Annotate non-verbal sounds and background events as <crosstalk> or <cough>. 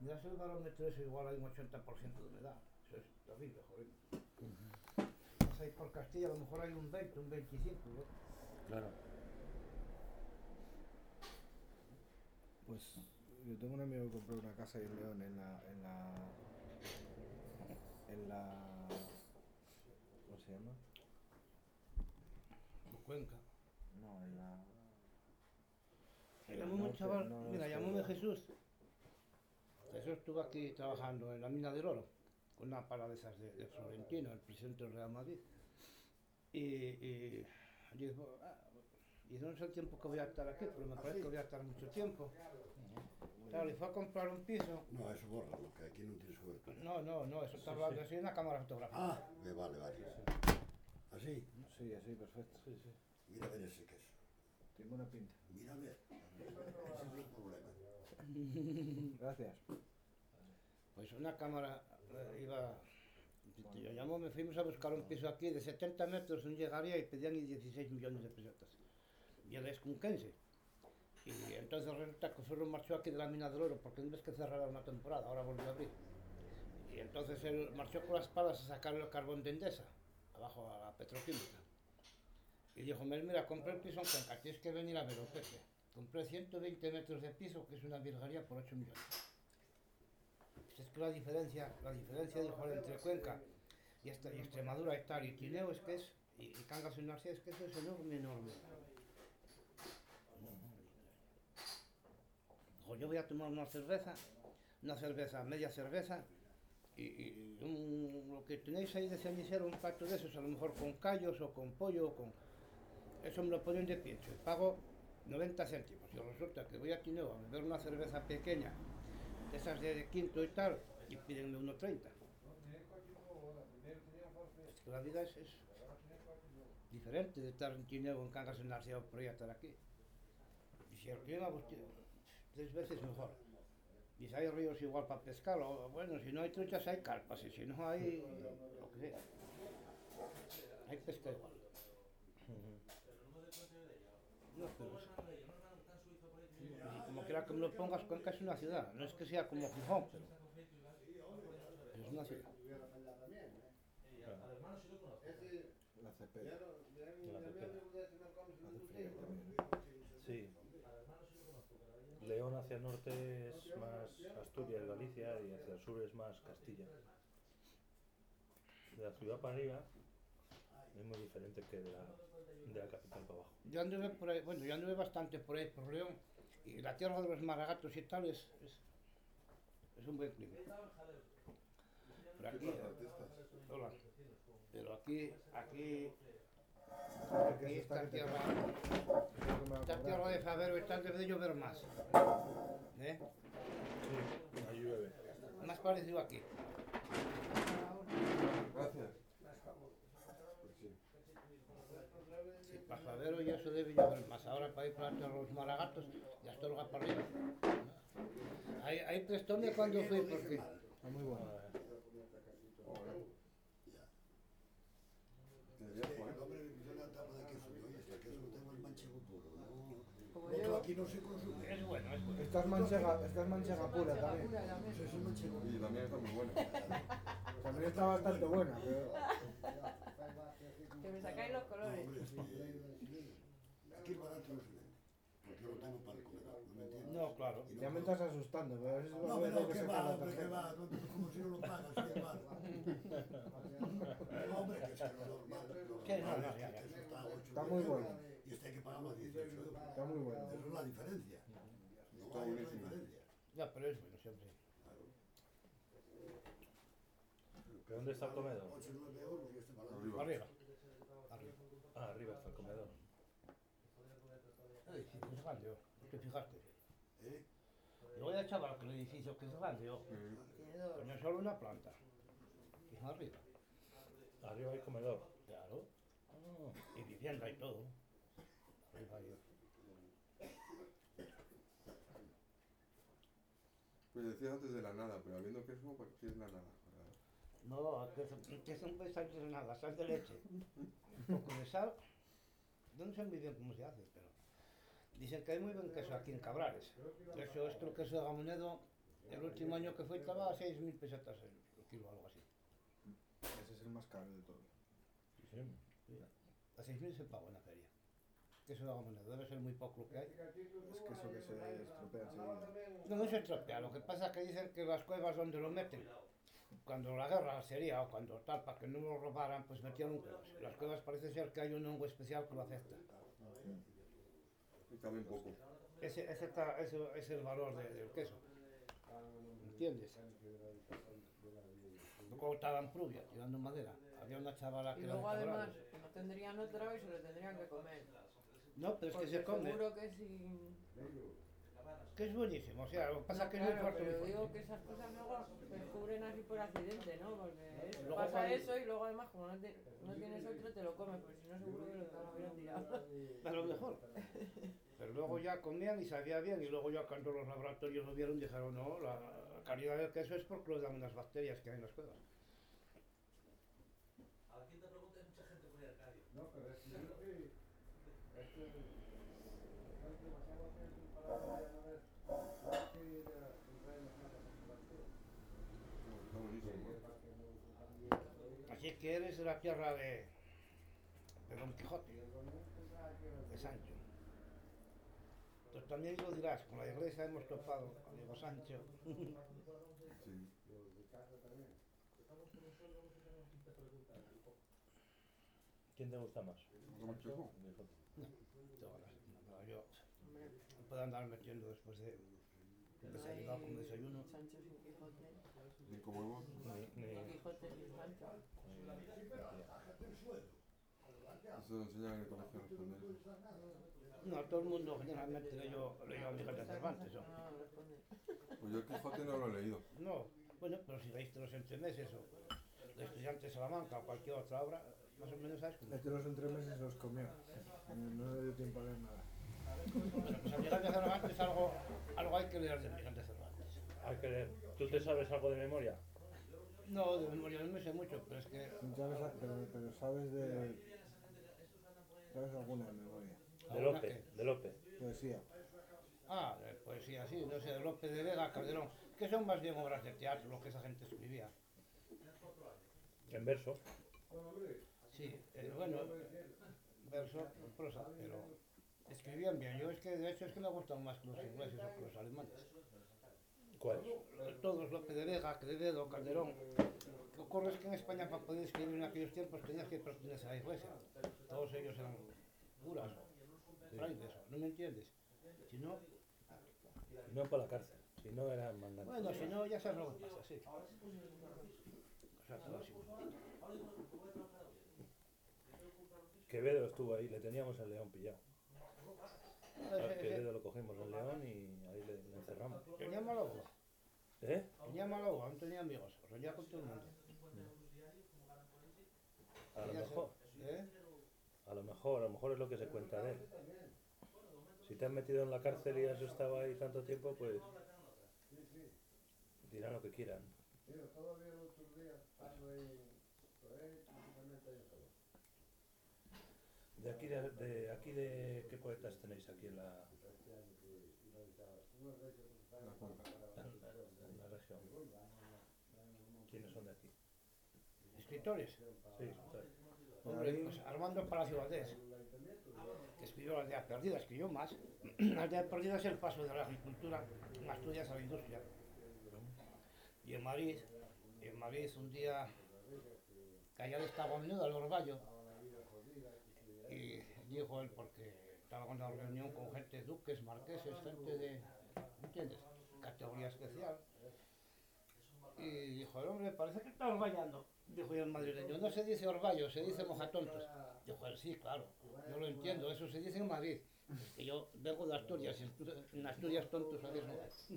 Miras el barómetro eso, igual hay un 80% de humedad. Eso es terrible, joder. Vas ahí por Castilla, a lo mejor hay un 20, un 25, ¿no? Claro. Pues yo tengo un amigo que compró una casa ahí en León, en la. En la. En la ¿Cómo se llama? En Cuenca. No, en la. Me en llamó un chaval, no, mira, es llamóme Jesús. Jesús estuvo aquí trabajando en la mina del oro, con una pala de esas de, de Florentino, el presidente del Real Madrid. Y, y dijo, ah, y no sé el tiempo que voy a estar aquí, pero me parece que voy a estar mucho tiempo. Claro, y fue a comprar un piso. No, eso bórralo, que aquí no tienes cobertura. No, no, no, eso está hablando así en una cámara fotográfica. Ah, eh, vale, vale. ¿Así? Sí, así, perfecto. Sí, sí. Mira a ver ese queso. Tiene buena pinta. Mira a ver. Ese es el problema. Gracias. Pues una cámara eh, iba. Yo llamó, me fuimos a buscar un piso aquí de 70 metros, no llegaría y pedían 16 millones de pesetas. Y él es cunquense. Y entonces resulta que solo marchó aquí de la mina del oro, porque no ves que cerrara una temporada, ahora volvió a abrir. Y entonces él marchó con las palas a sacar el carbón de Endesa, abajo a la petroquímica. Y dijo, "Mel, mira, compré el piso en Cuenca, tienes que venir a ver Pepe. Compré 120 metros de piso, que es una virguería, por 8 millones. Es la diferencia, la diferencia entre Cuenca y, esta- y Extremadura tal, y Tineo es que es, y, y Cangas y Narcea es que eso es enorme, enorme. Yo voy a tomar una cerveza, una cerveza, media cerveza, y, lo que tenéis ahí de cenicero, un plato de esos, a lo mejor con callos o con pollo o con... Eso me lo ponen de pincho, y pago 90 céntimos. Y resulta que voy a Tineo a beber una cerveza pequeña, de esas de quinto y tal, y pídenme 1,30. Es que la vida es, es diferente de estar en Tineo, en Cangas, en por ahí a estar aquí. Y si el clima, pues, tres veces mejor. Y si hay ríos igual para pescar, bueno, si no hay truchas hay carpas, y si no hay lo que sea. Hay pesca igual. No, pero es- que me lo pongas, Cuenca es una ciudad, no es que sea como Gijón, pero es una ciudad. La CP. Sí. León hacia el norte es más Asturias, Galicia y hacia el sur es más Castilla. De la ciudad para arriba es muy diferente que de la, de la capital para abajo. Yo anduve por ahí, bueno, yo anduve bastante por ahí, por León, y la tierra de los maragatos y tal es, es, es un buen clima. Pero aquí, hola, pero aquí, aquí, aquí esta tierra, esta tierra de Favero tal debe de llover más. ¿Eh? Sí, ahí llueve. Más parecido aquí. Gracias. Sí, para Favero y eso debe llover más. Ahora para ir para los maragatos y Astorga para arriba. Ahí, ahí prestóme cuando fui, porque... Está muy bueno. Ya. Sí, el aquí no se consume. Es bueno, es bueno. Esta es manchega, esta es manchega pura también. Eso es el manchego. Y la mía está muy buena. También está bastante buena, pero Que me sacáis los No, colores. hombre, es que aquí es barato no se vende. Porque yo lo tengo para el comedor, ¿no me entiendes? No, claro. No ya me estás asustando. Pero No, pero que va, hombre, que va, no, como si no lo pagas, que va. No, hombre, que es que lo normal, lo Sí, no, normal no, es que ya, el ya. queso está a 8 Está muy bueno. Y este hay que pagarlo a 18 euros. Está muy bueno. Esa es la diferencia. No Está hay buenísimo. diferencia. Ya, pero es bueno siempre. Claro. ¿Pero dónde está el comedor? 8 o 9 euros y este. Arriba. Ah, arriba está el comedor. El edificio es grande, ¿Eh? Luego ya chaval que el edificio que es grande. Coño, es solo una planta. Y es arriba. Arriba hay comedor. Claro. Y vivienda y todo. Arriba yo. Pues decías antes de la nada, pero habiendo queso, ¿para qué es la nada? No, que, que son pues sal de nada, sal de leche. Un poco de sal. Yo no sé muy bien cómo se hace, pero dicen que hay muy buen queso aquí en Cabrales. De esto el queso de Gamonedo El último año que fui estaba a 6.000 pesetas el kilo, algo así. Ese es el más caro de todos. A 6.000 se pagó en la feria. Que eso vamos, debe ser muy poco lo que hay. Es que eso que se estropea enseguida. No, no se estropea, lo que pasa es que dicen que las cuevas donde lo meten, cuando la guerra sería o cuando tal, para que no lo robaran, pues metían un cuevas. Las cuevas parece ser que hay un hongo especial que lo afecta. Y también poco. Ese, ese, está- eso es el valor de- del queso. ¿Entiendes? Luego estaba en Prubia, tirando madera. Había una chavala que Y luego de además, que no tendrían otra y se lo tendrían que comer. No, pero es que Porque se come. Seguro que si... Que es buenísimo. O sea, lo que pasa es que es muy claro, fuerte, muy pero fuerte. digo que esas cosas luego se descubren así por accidente, ¿no? Porque eso- pasa cuando- eso y luego además como no, te- no tienes otro te lo comes, porque si no seguro que lo te lo hubieran tirado. <laughs> A lo mejor. Pero luego ya comían y sabía bien. Y luego ya cuando los laboratorios lo vieron dijeron, no, la calidad del queso es porque lo dan unas bacterias que hay en las cuevas. Está que eres de la tierra de, de Don Quijote, de Sancho. Entonces también lo dirás, con la iglesia hemos topado, amigo Sancho. Sí. ¿Quién te gusta más? Las- no, yo no puedo andar metiendo después de desayunar con desayuno. Sancho sin Quijote, Ni como hemos. Ni, ni, Quijote sin Sancho. Eso lo enseñan en el colegio. No, todo el mundo generalmente leyó, leyó a Miguel de Cervantes. ¿o? No, no responde. Pues yo el Quijote no lo he leído. No, bueno, pero si leíste los entremeses o de Estudiante de Salamanca o cualquier otra obra, más o menos sabes cómo. Es que los entremeses los comió. No le dio tiempo a leer nada. Pues de Cervantes algo, algo hay que leer de Miguel Cervantes. Hay que leer. ¿Tú te sabes algo de memoria? No, de memoria no me sé mucho, pero es que ¿Sabes a- pero, pero sabes de. ¿Sabes alguna de memoria? De ¿Alguna Lope, qué? de Lope. Poesía. Ah, de poesía, sí, no sé, de Lope de Vega, Calderón, que son más bien obras de teatro lo que esa gente escribía. En verso. Sí, eh, bueno, verso, prosa, pero escribían bien. Yo es que, de hecho, es que me gustan más que los ingleses o que los alemanes. ¿Cuál? Todos, Lope de Vega, Quevedo, Calderón. Lo que ocurre es que en España para poder escribir en aquellos tiempos tenías que pertenecer a la iglesia. Todos ellos eran curas o frailes, ¿no me entiendes? Si no, no para la cárcel. Si no era mandante. bueno, si no, ya sabes lo que pasa, sí. O sea, todo así. Quevedo estuvo ahí, le teníamos el león pillado. A Ese- ese- Quevedo lo cogimos el león y ahí le, le encerramos. Tenía mal agua, ¿Eh? tenía mal agua, no tenía amigos, rollaba con todo el mundo. A lo mejor. ¿eh? A lo mejor, a lo mejor es lo que se cuenta de él. Si te has metido en la cárcel y has estado ahí tanto tiempo, pues dirán lo que quieran. De aquí de, de aquí de qué poetas tenéis aquí en la, en la región. ¿Quiénes son de aquí? Escritores. Sí, está- Hombre, pues Armando Palacio Valdés, que escribió La aldea perdida, escribió más. <clears throat> La aldea perdida es el paso de la agricultura en Asturias a la industria. Y en Madrid, en Madrid un día allá estaba menudo al Orballo y dijo él porque estaba en una reunión con gente, duques, marqueses, gente de, ¿me entiendes? Categoría especial. Y dijo, hombre, parece que está orvallando. Dijo y el madrileño, no se dice orvallo, se dice mojatontos. Dijo él, sí, claro, yo lo entiendo, eso se dice en Madrid. Es yo vengo de Asturias, en Asturias tontos a veces.